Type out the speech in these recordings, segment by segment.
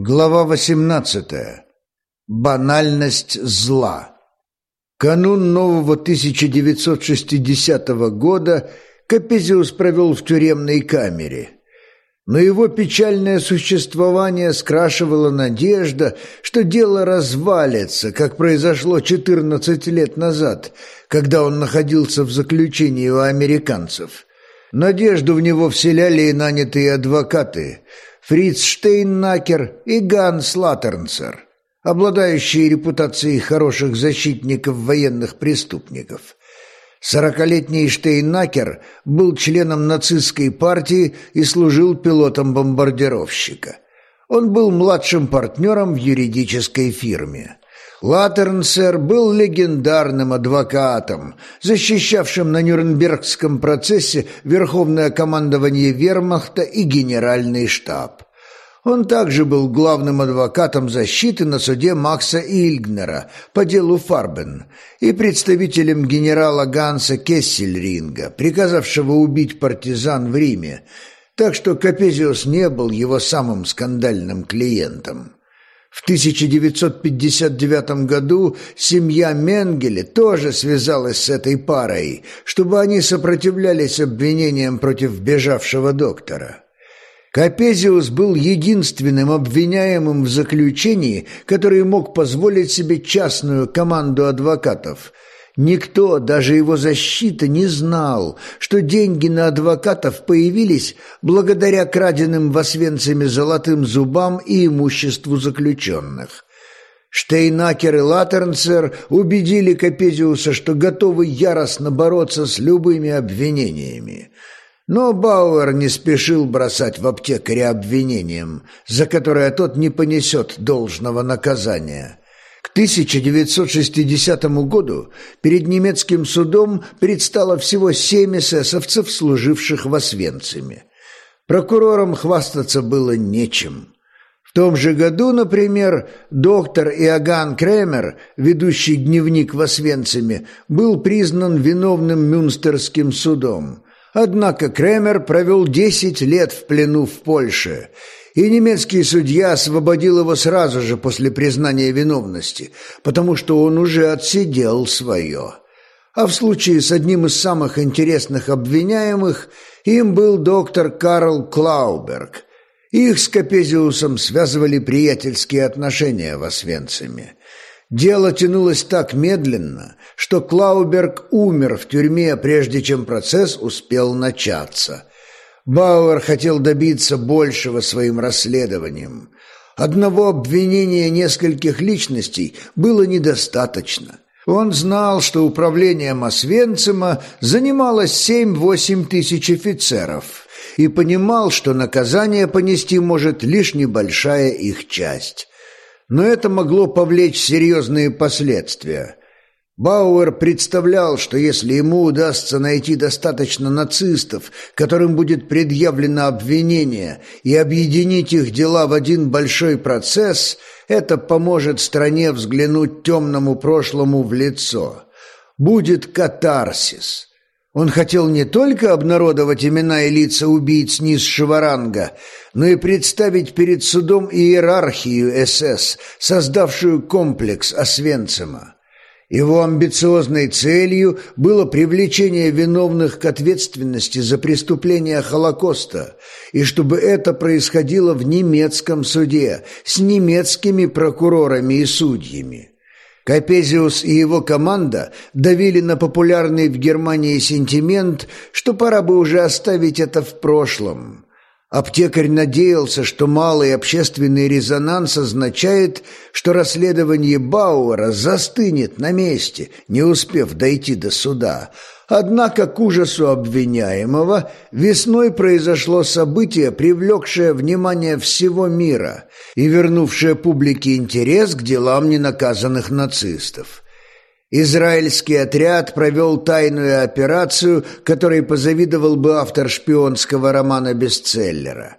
Глава 18. Банальность зла. Канун нового 1960 года Капезиус провел в тюремной камере. Но его печальное существование скрашивала надежда, что дело развалится, как произошло 14 лет назад, когда он находился в заключении у американцев. Надежду в него вселяли и нанятые адвокаты – Фриц Штейннакер и Ганс Латернцер, обладающие репутацией хороших защитников военных преступников. Сорокалетний Штейннакер был членом нацистской партии и служил пилотом бомбардировщика. Он был младшим партнером в юридической фирме. Латернцер был легендарным адвокатом, защищавшим на Нюрнбергском процессе Верховное командование Вермахта и Генеральный штаб. Он также был главным адвокатом защиты на суде Макса Ильгнера по делу Фарбен и представителем генерала Ганса Кессельринга, приказавшего убить партизан в Риме, так что Капезиус не был его самым скандальным клиентом. В 1959 году семья Менгеле тоже связалась с этой парой, чтобы они сопротивлялись обвинениям против бежавшего доктора. Капезиус был единственным обвиняемым в заключении, который мог позволить себе частную команду адвокатов – Никто, даже его защита, не знал, что деньги на адвокатов появились благодаря краденным в Освенциме золотым зубам и имуществу заключенных. Штейнакер и Латернцер убедили Капезиуса, что готовы яростно бороться с любыми обвинениями. Но Бауэр не спешил бросать в аптекаря обвинением, за которое тот не понесет должного наказания. К 1960 году перед немецким судом предстало всего семь эсэсовцев, служивших в Освенциме. Прокурорам хвастаться было нечем. В том же году, например, доктор Иоганн Кремер, ведущий дневник в Освенциме, был признан виновным Мюнстерским судом. Однако Кремер провел 10 лет в плену в Польше – и немецкий судья освободил его сразу же после признания виновности, потому что он уже отсидел свое. А в случае с одним из самых интересных обвиняемых им был доктор Карл Клауберг. Их с Капезиусом связывали приятельские отношения в Освенциме. Дело тянулось так медленно, что Клауберг умер в тюрьме, прежде чем процесс успел начаться. Бауэр хотел добиться большего своим расследованием. Одного обвинения нескольких личностей было недостаточно. Он знал, что управлением Освенцима занималось семь-восемь тысяч офицеров и понимал, что наказание понести может лишь небольшая их часть. Но это могло повлечь серьезные последствия. Бауэр представлял, что если ему удастся найти достаточно нацистов, которым будет предъявлено обвинение, и объединить их дела в один большой процесс, это поможет стране взглянуть темному прошлому в лицо. Будет катарсис. Он хотел не только обнародовать имена и лица убийц низшего ранга, но и представить перед судом иерархию СС, создавшую комплекс Освенцима. Его амбициозной целью было привлечение виновных к ответственности за преступления Холокоста, и чтобы это происходило в немецком суде, с немецкими прокурорами и судьями. Капезиус и его команда давили на популярный в Германии сентимент, что пора бы уже оставить это в прошлом – Аптекарь надеялся, что малый общественный резонанс означает, что расследование Бауэра застынет на месте, не успев дойти до суда. Однако к ужасу обвиняемого весной произошло событие, привлекшее внимание всего мира и вернувшее публике интерес к делам ненаказанных нацистов. Израильский отряд провел тайную операцию, которой позавидовал бы автор шпионского романа-бестселлера.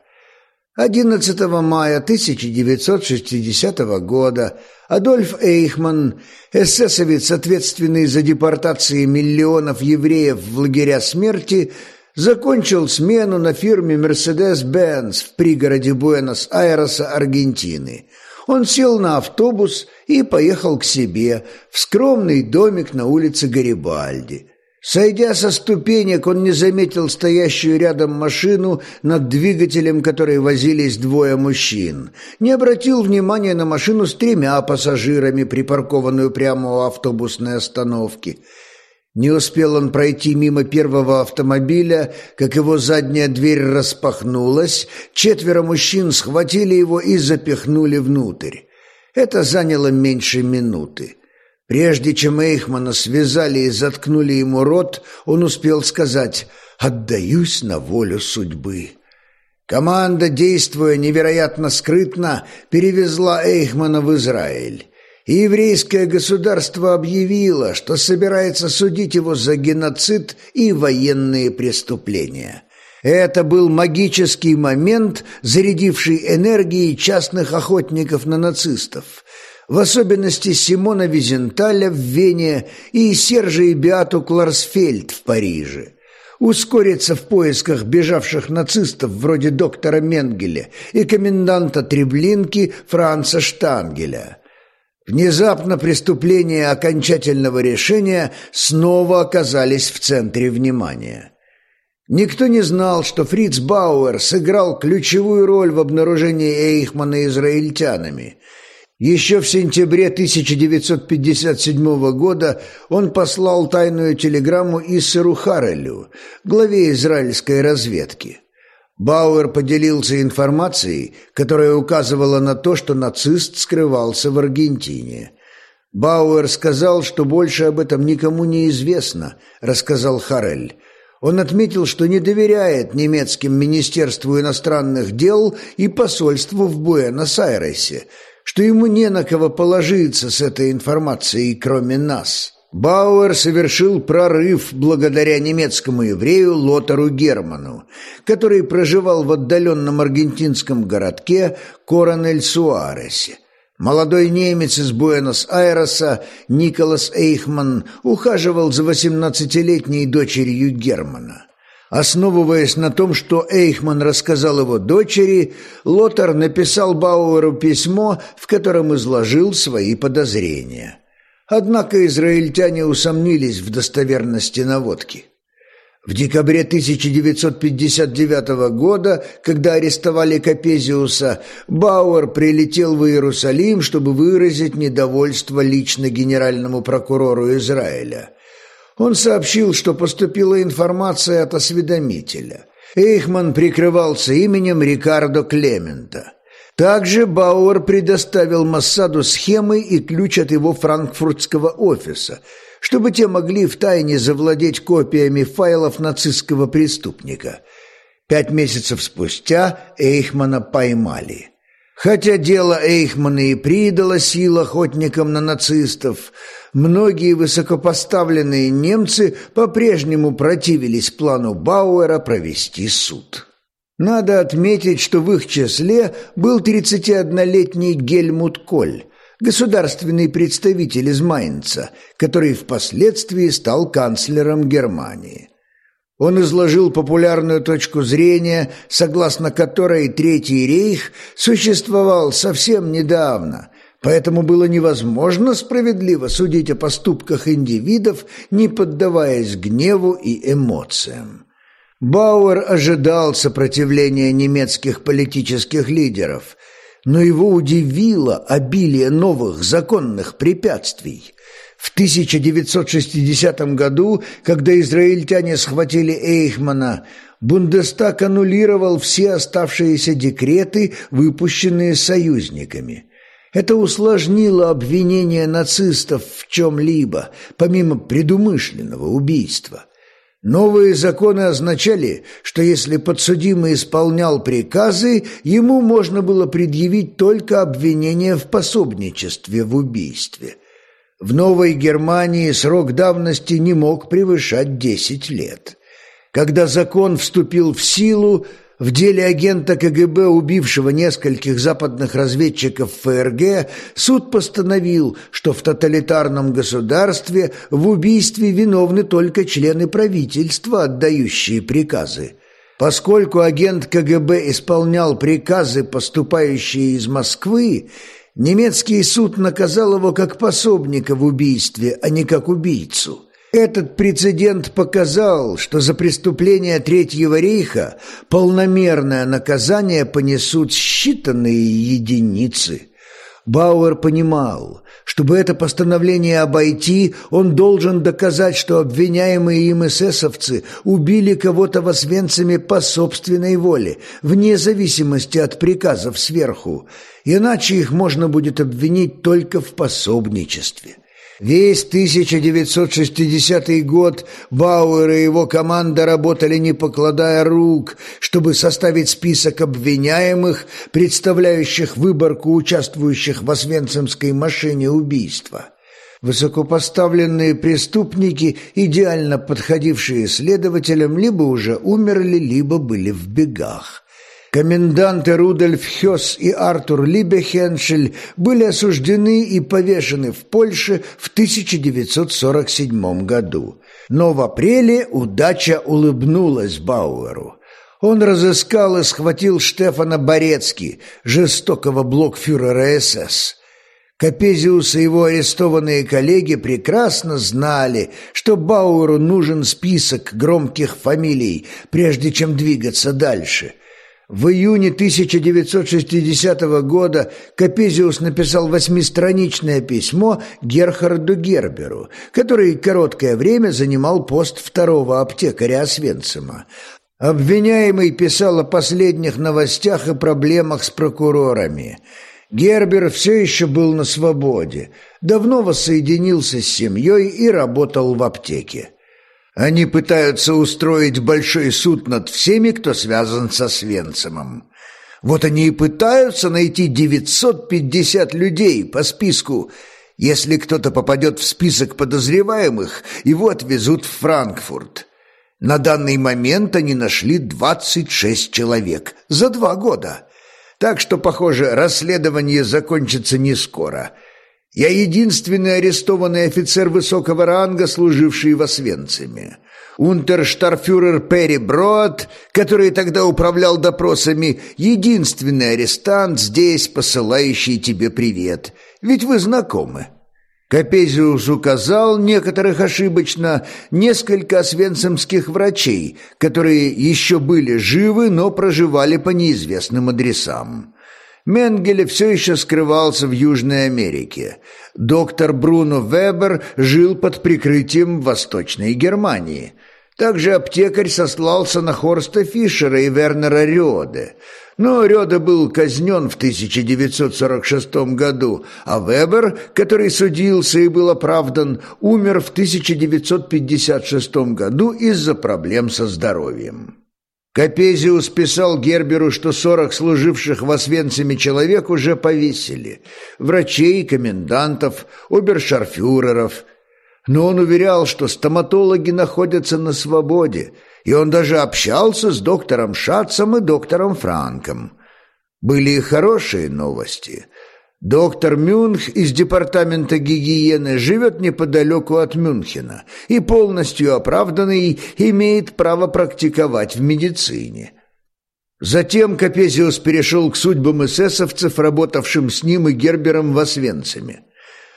11 мая 1960 года Адольф Эйхман, эсэсовец, ответственный за депортации миллионов евреев в лагеря смерти, Закончил смену на фирме «Мерседес-Бенц» в пригороде Буэнос-Айреса, Аргентины. Он сел на автобус и поехал к себе в скромный домик на улице Гарибальди. Сойдя со ступенек, он не заметил стоящую рядом машину, над двигателем которой возились двое мужчин. Не обратил внимания на машину с тремя пассажирами, припаркованную прямо у автобусной остановки. Не успел он пройти мимо первого автомобиля, как его задняя дверь распахнулась, четверо мужчин схватили его и запихнули внутрь. Это заняло меньше минуты. Прежде чем Эйхмана связали и заткнули ему рот, он успел сказать «отдаюсь на волю судьбы». Команда, действуя невероятно скрытно, перевезла Эйхмана в Израиль. И еврейское государство объявило, что собирается судить его за геноцид и военные преступления. Это был магический момент, зарядивший энергией частных охотников на нацистов – в особенности Симона Визенталя в Вене и Сержа Беату Кларсфельд в Париже. Ускориться в поисках бежавших нацистов вроде доктора Менгеля и коменданта Треблинки Франца Штангеля. Внезапно преступления окончательного решения снова оказались в центре внимания. Никто не знал, что Фриц Бауэр сыграл ключевую роль в обнаружении Эйхмана израильтянами – еще в сентябре 1957 года он послал тайную телеграмму Иссеру Харрелю, главе израильской разведки. Бауэр поделился информацией, которая указывала на то, что нацист скрывался в Аргентине. Бауэр сказал, что больше об этом никому не известно, рассказал Харрель. Он отметил, что не доверяет немецким Министерству иностранных дел и посольству в Буэнос-Айресе – что ему не на кого положиться с этой информацией, кроме нас. Бауэр совершил прорыв благодаря немецкому еврею Лотару Герману, который проживал в отдаленном аргентинском городке Коронель-Суаресе. Молодой немец из Буэнос-Айреса Николас Эйхман ухаживал за 18-летней дочерью Германа. Основываясь на том, что Эйхман рассказал его дочери, Лотар написал Бауэру письмо, в котором изложил свои подозрения. Однако израильтяне усомнились в достоверности наводки. В декабре 1959 года, когда арестовали Капезиуса, Бауэр прилетел в Иерусалим, чтобы выразить недовольство лично генеральному прокурору Израиля – он сообщил, что поступила информация от осведомителя. Эйхман прикрывался именем Рикардо Клемента. Также Бауэр предоставил Массаду схемы и ключ от его франкфуртского офиса, чтобы те могли втайне завладеть копиями файлов нацистского преступника. Пять месяцев спустя Эйхмана поймали. Хотя дело Эйхмана и придало сил охотникам на нацистов, многие высокопоставленные немцы по-прежнему противились плану Бауэра провести суд. Надо отметить, что в их числе был 31-летний Гельмут Коль, государственный представитель из Майнца, который впоследствии стал канцлером Германии. Он изложил популярную точку зрения, согласно которой Третий рейх существовал совсем недавно, поэтому было невозможно справедливо судить о поступках индивидов, не поддаваясь гневу и эмоциям. Бауэр ожидал сопротивления немецких политических лидеров, но его удивило обилие новых законных препятствий – в 1960 году, когда израильтяне схватили Эйхмана, Бундестаг аннулировал все оставшиеся декреты, выпущенные союзниками. Это усложнило обвинение нацистов в чем-либо, помимо предумышленного убийства. Новые законы означали, что если подсудимый исполнял приказы, ему можно было предъявить только обвинение в пособничестве в убийстве – в Новой Германии срок давности не мог превышать 10 лет. Когда закон вступил в силу, В деле агента КГБ, убившего нескольких западных разведчиков ФРГ, суд постановил, что в тоталитарном государстве в убийстве виновны только члены правительства, отдающие приказы. Поскольку агент КГБ исполнял приказы, поступающие из Москвы, немецкий суд наказал его как пособника в убийстве, а не как убийцу. Этот прецедент показал, что за преступления Третьего рейха полномерное наказание понесут считанные единицы. Бауэр понимал, чтобы это постановление обойти, он должен доказать, что обвиняемые им эсэсовцы убили кого-то в Освенциме по собственной воле, вне зависимости от приказов сверху, иначе их можно будет обвинить только в пособничестве. Весь 1960 год Бауэр и его команда работали не покладая рук, чтобы составить список обвиняемых, представляющих выборку участвующих в Освенцимской машине убийства. Высокопоставленные преступники, идеально подходившие следователям, либо уже умерли, либо были в бегах. Коменданты Рудольф Хёс и Артур Либехеншель были осуждены и повешены в Польше в 1947 году. Но в апреле удача улыбнулась Бауэру. Он разыскал и схватил Штефана Борецки, жестокого блокфюрера СС. Капезиус и его арестованные коллеги прекрасно знали, что Бауэру нужен список громких фамилий, прежде чем двигаться дальше – в июне 1960 года Капезиус написал восьмистраничное письмо Герхарду Герберу, который короткое время занимал пост второго аптекаря Освенцима. Обвиняемый писал о последних новостях и проблемах с прокурорами. Гербер все еще был на свободе, давно воссоединился с семьей и работал в аптеке. Они пытаются устроить большой суд над всеми, кто связан со Свенцемом. Вот они и пытаются найти 950 людей по списку. Если кто-то попадет в список подозреваемых, его отвезут в Франкфурт. На данный момент они нашли 26 человек за два года. Так что, похоже, расследование закончится не скоро – я единственный арестованный офицер высокого ранга, служивший в Освенциме. Унтерштарфюрер Перри Брод, который тогда управлял допросами, единственный арестант здесь, посылающий тебе привет. Ведь вы знакомы». Капезиус указал, некоторых ошибочно, несколько освенцимских врачей, которые еще были живы, но проживали по неизвестным адресам. Менгеле все еще скрывался в Южной Америке. Доктор Бруно Вебер жил под прикрытием в Восточной Германии. Также аптекарь сослался на Хорста Фишера и Вернера Рёде. Но Рёде был казнен в 1946 году, а Вебер, который судился и был оправдан, умер в 1956 году из-за проблем со здоровьем. Капезиус писал Герберу, что сорок служивших в Освенциме человек уже повесили. Врачей, комендантов, обершарфюреров. Но он уверял, что стоматологи находятся на свободе, и он даже общался с доктором Шатцем и доктором Франком. Были и хорошие новости – Доктор Мюнх из департамента гигиены живет неподалеку от Мюнхена и полностью оправданный имеет право практиковать в медицине. Затем Капезиус перешел к судьбам эсэсовцев, работавшим с ним и Гербером в Освенциме.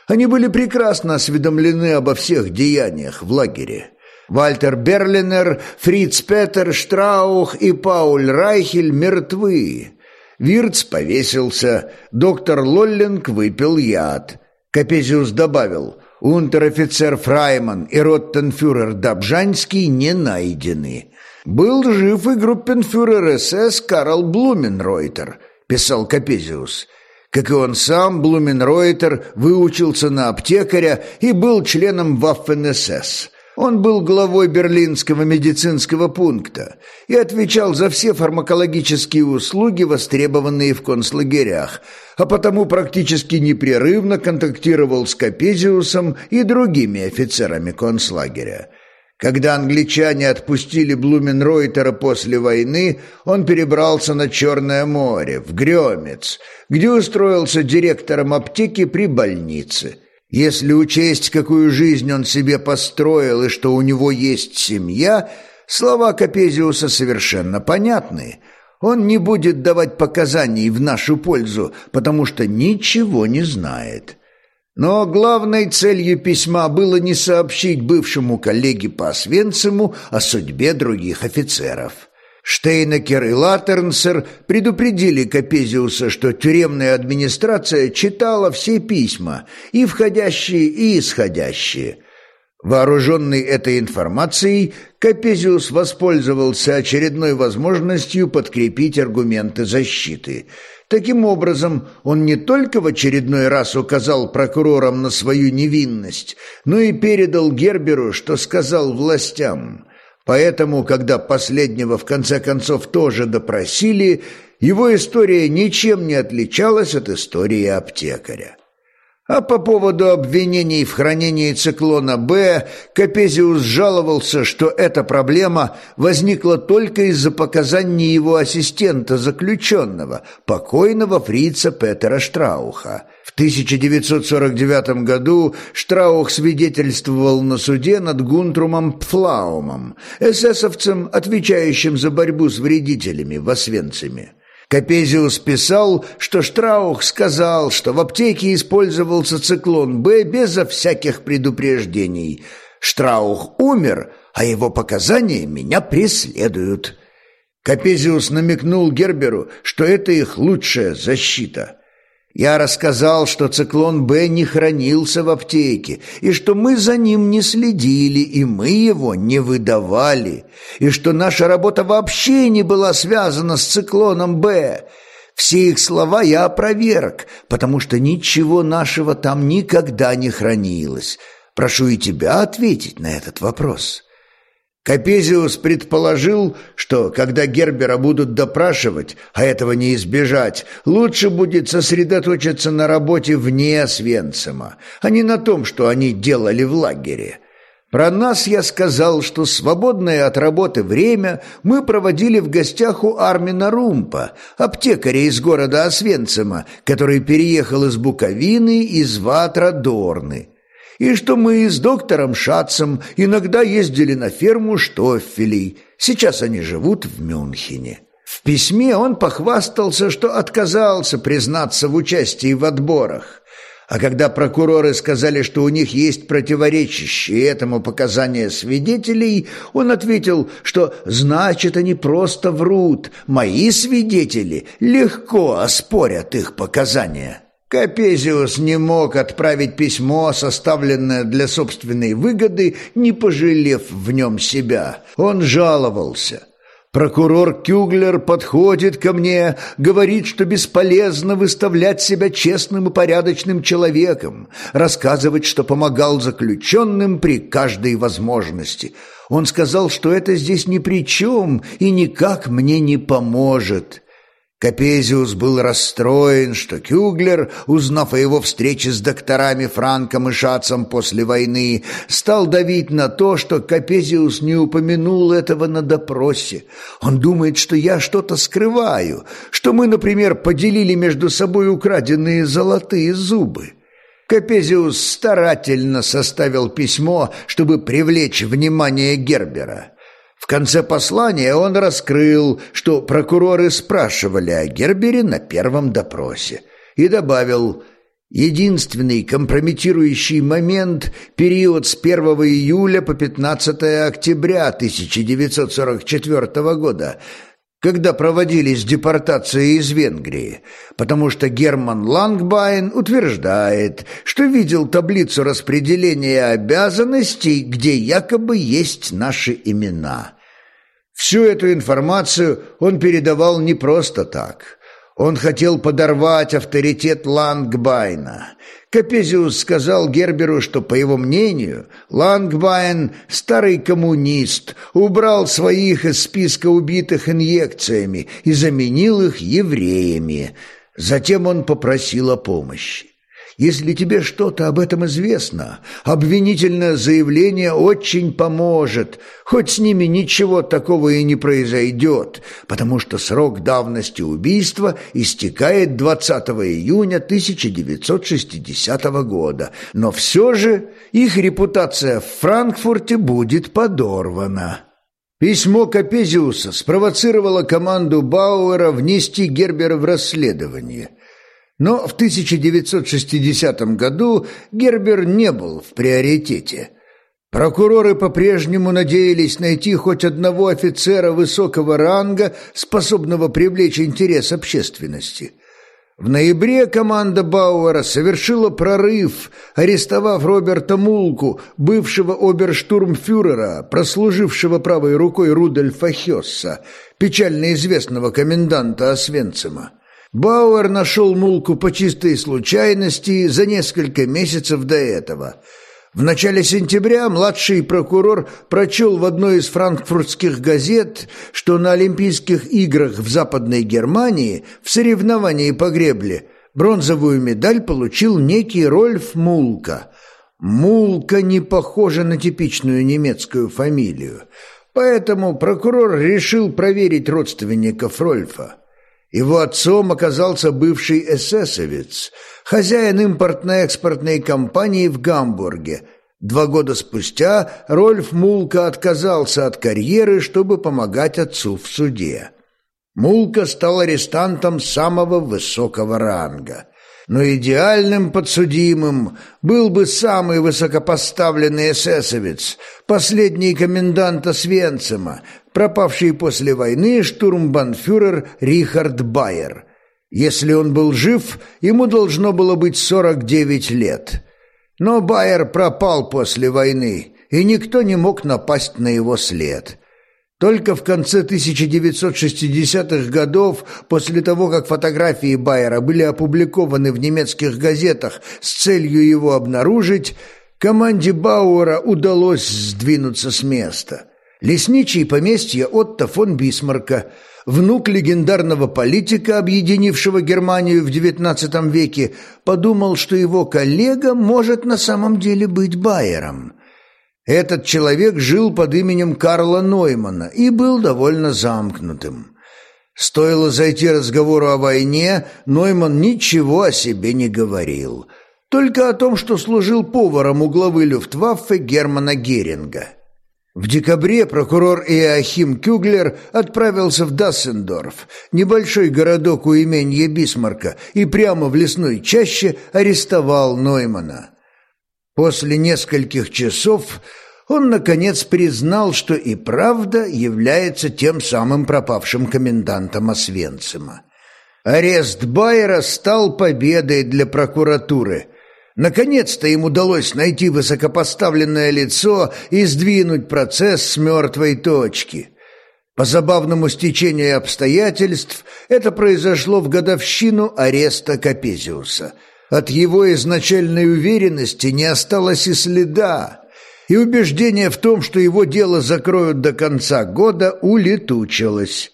Они были прекрасно осведомлены обо всех деяниях в лагере. Вальтер Берлинер, Фриц Петер, Штраух и Пауль Райхель мертвы. Вирц повесился, доктор Лоллинг выпил яд. Капезиус добавил, унтер-офицер Фрайман и роттенфюрер Добжанский не найдены. «Был жив и группенфюрер СС Карл Блуменройтер», – писал Капезиус. Как и он сам, Блуменройтер выучился на аптекаря и был членом Waffen-СС. Он был главой берлинского медицинского пункта и отвечал за все фармакологические услуги, востребованные в концлагерях, а потому практически непрерывно контактировал с Капезиусом и другими офицерами концлагеря. Когда англичане отпустили Блуменройтера после войны, он перебрался на Черное море, в Грёмец, где устроился директором аптеки при больнице. Если учесть, какую жизнь он себе построил и что у него есть семья, слова Капезиуса совершенно понятны. Он не будет давать показаний в нашу пользу, потому что ничего не знает. Но главной целью письма было не сообщить бывшему коллеге по Освенциму о судьбе других офицеров. Штейнекер и Латернсер предупредили Капезиуса, что тюремная администрация читала все письма, и входящие, и исходящие. Вооруженный этой информацией, Капезиус воспользовался очередной возможностью подкрепить аргументы защиты – Таким образом, он не только в очередной раз указал прокурорам на свою невинность, но и передал Герберу, что сказал властям. Поэтому, когда последнего в конце концов тоже допросили, его история ничем не отличалась от истории аптекаря. А по поводу обвинений в хранении циклона «Б» Капезиус жаловался, что эта проблема возникла только из-за показаний его ассистента заключенного, покойного фрица Петера Штрауха. В 1949 году Штраух свидетельствовал на суде над Гунтрумом Пфлаумом, эсэсовцем, отвечающим за борьбу с вредителями в Освенциме. Капезиус писал, что Штраух сказал, что в аптеке использовался циклон «Б» безо всяких предупреждений. Штраух умер, а его показания меня преследуют. Капезиус намекнул Герберу, что это их лучшая защита. Я рассказал, что циклон Б не хранился в аптеке, и что мы за ним не следили, и мы его не выдавали, и что наша работа вообще не была связана с циклоном Б. Все их слова я опроверг, потому что ничего нашего там никогда не хранилось. Прошу и тебя ответить на этот вопрос». Капезиус предположил, что когда Гербера будут допрашивать, а этого не избежать, лучше будет сосредоточиться на работе вне Свенцема, а не на том, что они делали в лагере. Про нас я сказал, что свободное от работы время мы проводили в гостях у Армина Румпа, аптекаря из города Освенцима, который переехал из Буковины из Ватра Дорны и что мы с доктором Шатцем иногда ездили на ферму Штоффелей. Сейчас они живут в Мюнхене. В письме он похвастался, что отказался признаться в участии в отборах. А когда прокуроры сказали, что у них есть противоречащие этому показания свидетелей, он ответил, что значит они просто врут. Мои свидетели легко оспорят их показания. Капезиус не мог отправить письмо, составленное для собственной выгоды, не пожалев в нем себя. Он жаловался. Прокурор Кюглер подходит ко мне, говорит, что бесполезно выставлять себя честным и порядочным человеком, рассказывать, что помогал заключенным при каждой возможности. Он сказал, что это здесь ни при чем и никак мне не поможет. Капезиус был расстроен, что Кюглер, узнав о его встрече с докторами Франком и Шацем после войны, стал давить на то, что Капезиус не упомянул этого на допросе. Он думает, что я что-то скрываю, что мы, например, поделили между собой украденные золотые зубы. Капезиус старательно составил письмо, чтобы привлечь внимание Гербера. В конце послания он раскрыл, что прокуроры спрашивали о Гербере на первом допросе, и добавил «Единственный компрометирующий момент – период с 1 июля по 15 октября 1944 года – когда проводились депортации из Венгрии, потому что Герман Лангбайн утверждает, что видел таблицу распределения обязанностей, где якобы есть наши имена. Всю эту информацию он передавал не просто так. Он хотел подорвать авторитет Лангбайна. Капезиус сказал Герберу, что, по его мнению, Лангбайн, старый коммунист, убрал своих из списка убитых инъекциями и заменил их евреями. Затем он попросил о помощи. Если тебе что-то об этом известно, обвинительное заявление очень поможет, хоть с ними ничего такого и не произойдет, потому что срок давности убийства истекает 20 июня 1960 года, но все же их репутация в Франкфурте будет подорвана. Письмо Капезиуса спровоцировало команду Бауэра внести Гербера в расследование – но в 1960 году Гербер не был в приоритете. Прокуроры по-прежнему надеялись найти хоть одного офицера высокого ранга, способного привлечь интерес общественности. В ноябре команда Бауэра совершила прорыв, арестовав Роберта Мулку, бывшего оберштурмфюрера, прослужившего правой рукой Рудольфа Хесса, печально известного коменданта Освенцима. Бауэр нашел Мулку по чистой случайности за несколько месяцев до этого. В начале сентября младший прокурор прочел в одной из франкфуртских газет, что на Олимпийских играх в Западной Германии в соревновании по гребле бронзовую медаль получил некий Рольф Мулка. Мулка не похожа на типичную немецкую фамилию, поэтому прокурор решил проверить родственников Рольфа. Его отцом оказался бывший эсэсовец, хозяин импортно-экспортной компании в Гамбурге. Два года спустя Рольф Мулка отказался от карьеры, чтобы помогать отцу в суде. Мулка стал арестантом самого высокого ранга но идеальным подсудимым был бы самый высокопоставленный эсэсовец, последний комендант Освенцима, пропавший после войны штурмбанфюрер Рихард Байер. Если он был жив, ему должно было быть 49 лет. Но Байер пропал после войны, и никто не мог напасть на его след. Только в конце 1960-х годов, после того, как фотографии Байера были опубликованы в немецких газетах с целью его обнаружить, команде Бауэра удалось сдвинуться с места. Лесничий поместья Отто фон Бисмарка, внук легендарного политика, объединившего Германию в XIX веке, подумал, что его коллега может на самом деле быть Байером – этот человек жил под именем Карла Ноймана и был довольно замкнутым. Стоило зайти разговору о войне, Нойман ничего о себе не говорил, только о том, что служил поваром у главы Люфтваффе Германа Геринга. В декабре прокурор Иоахим Кюглер отправился в Дассендорф, небольшой городок у именья Бисмарка, и прямо в лесной чаще арестовал Ноймана. После нескольких часов он, наконец, признал, что и правда является тем самым пропавшим комендантом Освенцима. Арест Байера стал победой для прокуратуры. Наконец-то им удалось найти высокопоставленное лицо и сдвинуть процесс с мертвой точки. По забавному стечению обстоятельств это произошло в годовщину ареста Капезиуса – от его изначальной уверенности не осталось и следа, и убеждение в том, что его дело закроют до конца года, улетучилось.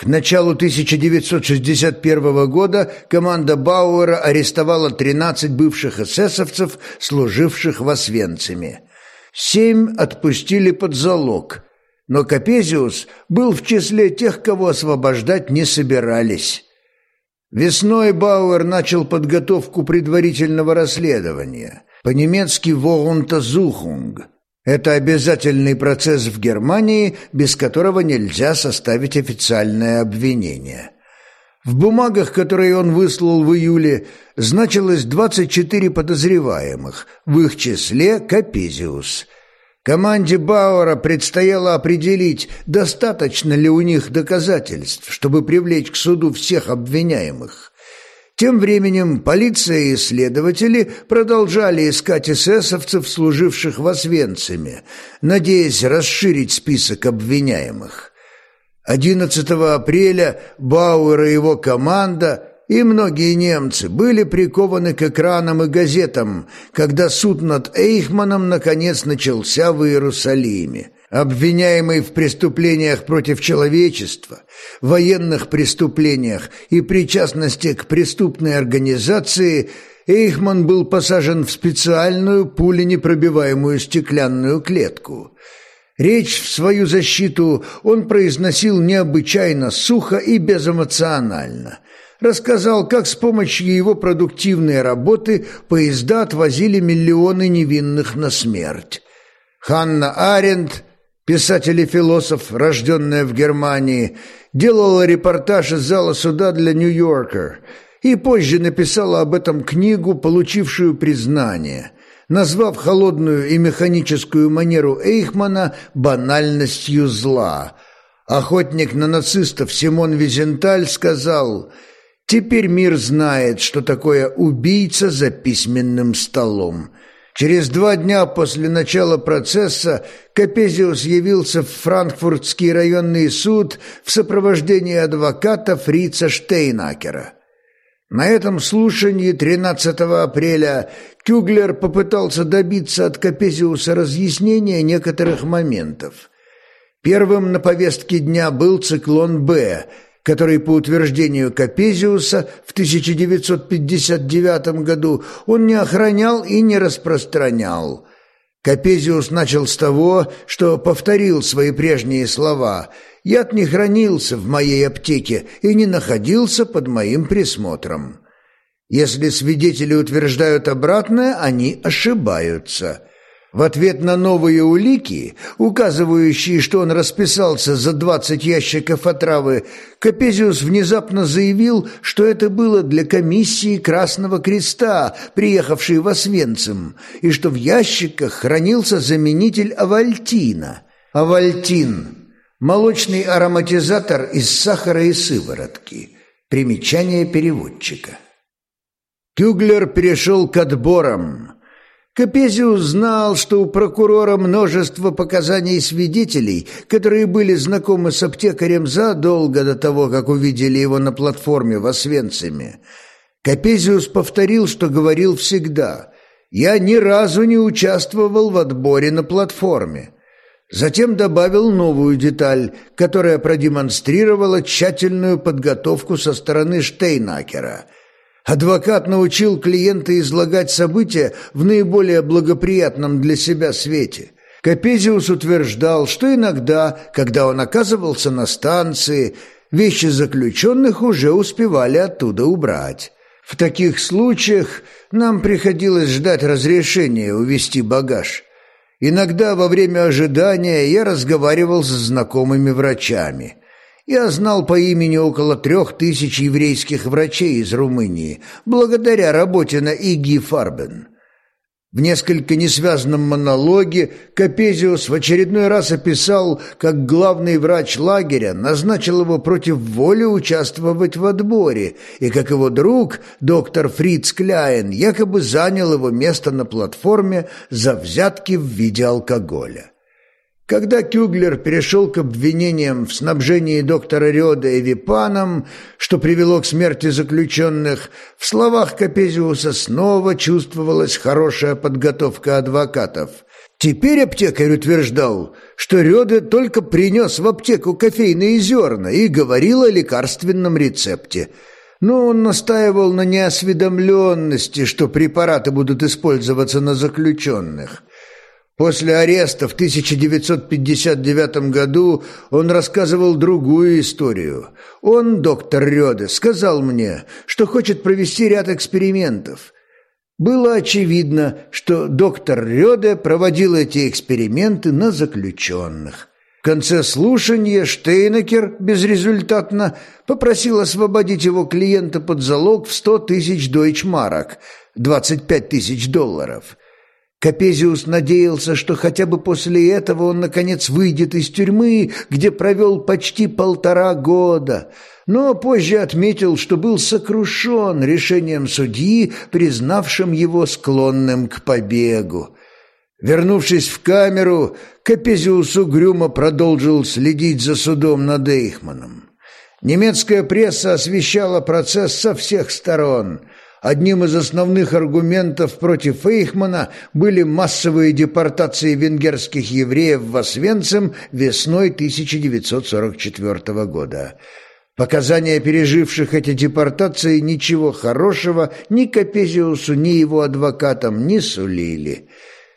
К началу 1961 года команда Бауэра арестовала 13 бывших эсэсовцев, служивших в Освенциме. Семь отпустили под залог, но Капезиус был в числе тех, кого освобождать не собирались. Весной Бауэр начал подготовку предварительного расследования, по-немецки «Воунтазухунг». Это обязательный процесс в Германии, без которого нельзя составить официальное обвинение. В бумагах, которые он выслал в июле, значилось 24 подозреваемых, в их числе Капезиус – Команде Бауэра предстояло определить, достаточно ли у них доказательств, чтобы привлечь к суду всех обвиняемых. Тем временем полиция и следователи продолжали искать эсэсовцев, служивших в Освенциме, надеясь расширить список обвиняемых. 11 апреля Бауэр и его команда – и многие немцы были прикованы к экранам и газетам, когда суд над Эйхманом наконец начался в Иерусалиме. Обвиняемый в преступлениях против человечества, военных преступлениях и причастности к преступной организации, Эйхман был посажен в специальную пуленепробиваемую стеклянную клетку. Речь в свою защиту он произносил необычайно сухо и безэмоционально. Рассказал, как с помощью его продуктивной работы поезда отвозили миллионы невинных на смерть. Ханна Аренд, писатель и философ, рожденная в Германии, делала репортаж из зала суда для «Нью-Йоркер», и позже написала об этом книгу, получившую признание, назвав холодную и механическую манеру Эйхмана банальностью зла. Охотник на нацистов Симон Визенталь сказал «Теперь мир знает, что такое убийца за письменным столом». Через два дня после начала процесса Капезиус явился в Франкфуртский районный суд в сопровождении адвоката Фрица Штейнакера. На этом слушании 13 апреля Кюглер попытался добиться от Капезиуса разъяснения некоторых моментов. Первым на повестке дня был циклон «Б», который, по утверждению Капезиуса, в 1959 году он не охранял и не распространял. Капезиус начал с того, что повторил свои прежние слова – яд не хранился в моей аптеке и не находился под моим присмотром. Если свидетели утверждают обратное, они ошибаются. В ответ на новые улики, указывающие, что он расписался за двадцать ящиков отравы, Капезиус внезапно заявил, что это было для комиссии Красного Креста, приехавшей в Освенцим, и что в ящиках хранился заменитель Авальтина. Авальтин Молочный ароматизатор из сахара и сыворотки. Примечание переводчика. Кюглер перешел к отборам. Капезиус знал, что у прокурора множество показаний свидетелей, которые были знакомы с аптекарем задолго до того, как увидели его на платформе в Освенциме. Капезиус повторил, что говорил всегда. «Я ни разу не участвовал в отборе на платформе». Затем добавил новую деталь, которая продемонстрировала тщательную подготовку со стороны Штейнакера. Адвокат научил клиента излагать события в наиболее благоприятном для себя свете. Капезиус утверждал, что иногда, когда он оказывался на станции, вещи заключенных уже успевали оттуда убрать. В таких случаях нам приходилось ждать разрешения увезти багаж – Иногда во время ожидания я разговаривал с знакомыми врачами. Я знал по имени около трех тысяч еврейских врачей из Румынии, благодаря работе на Иги Фарбен. В несколько несвязанном монологе Капезиус в очередной раз описал, как главный врач лагеря назначил его против воли участвовать в отборе, и как его друг, доктор Фриц Кляйн, якобы занял его место на платформе за взятки в виде алкоголя. Когда Кюглер перешел к обвинениям в снабжении доктора Рёда Эвипаном, что привело к смерти заключенных, в словах Капезиуса снова чувствовалась хорошая подготовка адвокатов. Теперь аптекарь утверждал, что Рёде только принес в аптеку кофейные зерна и говорил о лекарственном рецепте. Но он настаивал на неосведомленности, что препараты будут использоваться на заключенных. После ареста в 1959 году он рассказывал другую историю. Он, доктор Рёде, сказал мне, что хочет провести ряд экспериментов. Было очевидно, что доктор Рёде проводил эти эксперименты на заключенных. В конце слушания Штейнекер безрезультатно попросил освободить его клиента под залог в 100 тысяч дойчмарок, 25 тысяч долларов – Капезиус надеялся, что хотя бы после этого он, наконец, выйдет из тюрьмы, где провел почти полтора года, но позже отметил, что был сокрушен решением судьи, признавшим его склонным к побегу. Вернувшись в камеру, Капезиус угрюмо продолжил следить за судом над Эйхманом. Немецкая пресса освещала процесс со всех сторон – Одним из основных аргументов против Эйхмана были массовые депортации венгерских евреев в Освенцим весной 1944 года. Показания переживших эти депортации ничего хорошего ни Капезиусу, ни его адвокатам не сулили.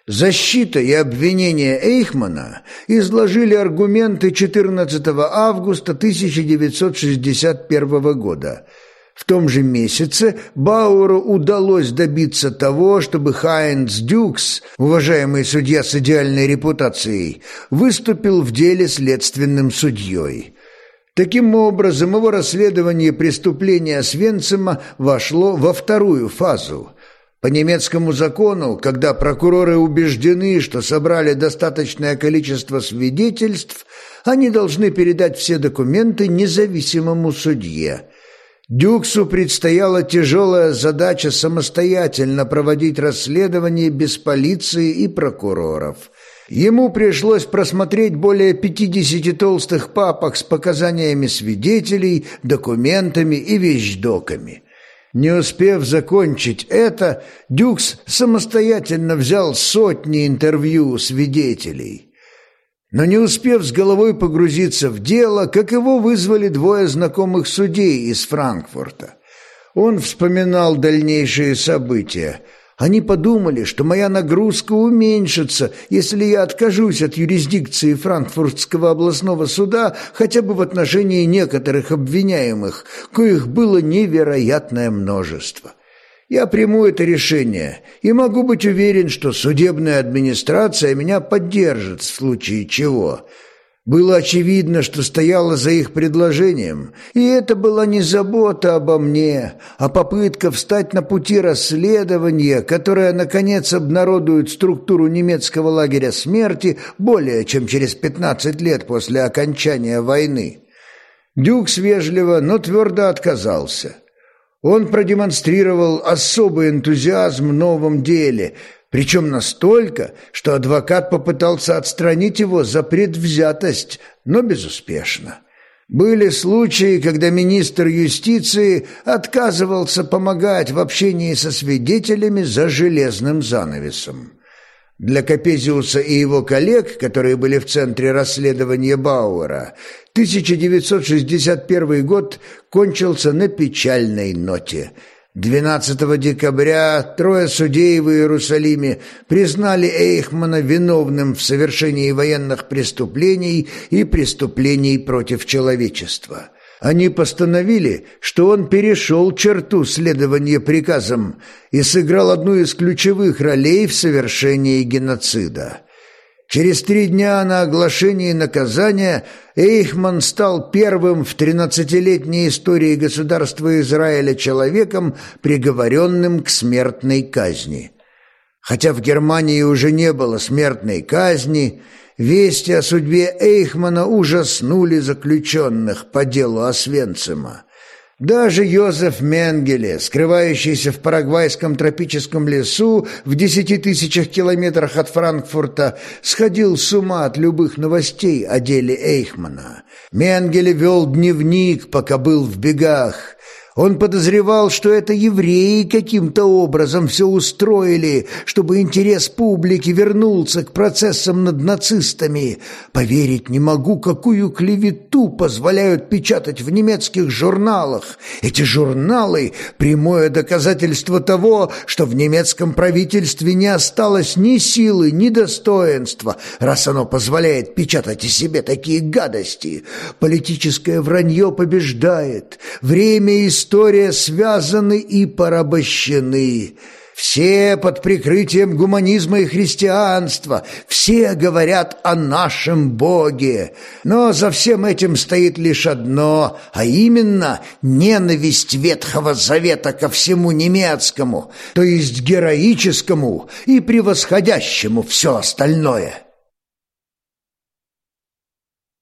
Защита и обвинение Эйхмана изложили аргументы 14 августа 1961 года. В том же месяце Бауэру удалось добиться того, чтобы Хайнц Дюкс, уважаемый судья с идеальной репутацией, выступил в деле следственным судьей. Таким образом, его расследование преступления Свенцима вошло во вторую фазу. По немецкому закону, когда прокуроры убеждены, что собрали достаточное количество свидетельств, они должны передать все документы независимому судье. Дюксу предстояла тяжелая задача самостоятельно проводить расследование без полиции и прокуроров. Ему пришлось просмотреть более 50 толстых папок с показаниями свидетелей, документами и вещдоками. Не успев закончить это, Дюкс самостоятельно взял сотни интервью свидетелей. Но не успев с головой погрузиться в дело, как его вызвали двое знакомых судей из Франкфурта. Он вспоминал дальнейшие события – они подумали, что моя нагрузка уменьшится, если я откажусь от юрисдикции Франкфуртского областного суда хотя бы в отношении некоторых обвиняемых, коих было невероятное множество. Я приму это решение и могу быть уверен, что судебная администрация меня поддержит в случае чего – было очевидно, что стояло за их предложением, и это была не забота обо мне, а попытка встать на пути расследования, которое, наконец, обнародует структуру немецкого лагеря смерти более чем через 15 лет после окончания войны. Дюкс вежливо, но твердо отказался. Он продемонстрировал особый энтузиазм в новом деле – причем настолько, что адвокат попытался отстранить его за предвзятость, но безуспешно. Были случаи, когда министр юстиции отказывался помогать в общении со свидетелями за железным занавесом. Для Капезиуса и его коллег, которые были в центре расследования Бауэра, 1961 год кончился на печальной ноте – 12 декабря трое судей в Иерусалиме признали Эйхмана виновным в совершении военных преступлений и преступлений против человечества. Они постановили, что он перешел черту следования приказам и сыграл одну из ключевых ролей в совершении геноцида. Через три дня на оглашении наказания Эйхман стал первым в тринадцатилетней истории государства Израиля человеком, приговоренным к смертной казни. Хотя в Германии уже не было смертной казни, вести о судьбе Эйхмана ужаснули заключенных по делу Освенцима. Даже Йозеф Менгеле, скрывающийся в парагвайском тропическом лесу в десяти тысячах километрах от Франкфурта, сходил с ума от любых новостей о деле Эйхмана. Менгеле вел дневник, пока был в бегах. Он подозревал, что это евреи каким-то образом все устроили, чтобы интерес публики вернулся к процессам над нацистами. Поверить не могу, какую клевету позволяют печатать в немецких журналах. Эти журналы – прямое доказательство того, что в немецком правительстве не осталось ни силы, ни достоинства, раз оно позволяет печатать о себе такие гадости. Политическое вранье побеждает. Время и история связаны и порабощены. Все под прикрытием гуманизма и христианства, все говорят о нашем Боге. Но за всем этим стоит лишь одно, а именно ненависть Ветхого Завета ко всему немецкому, то есть героическому и превосходящему все остальное.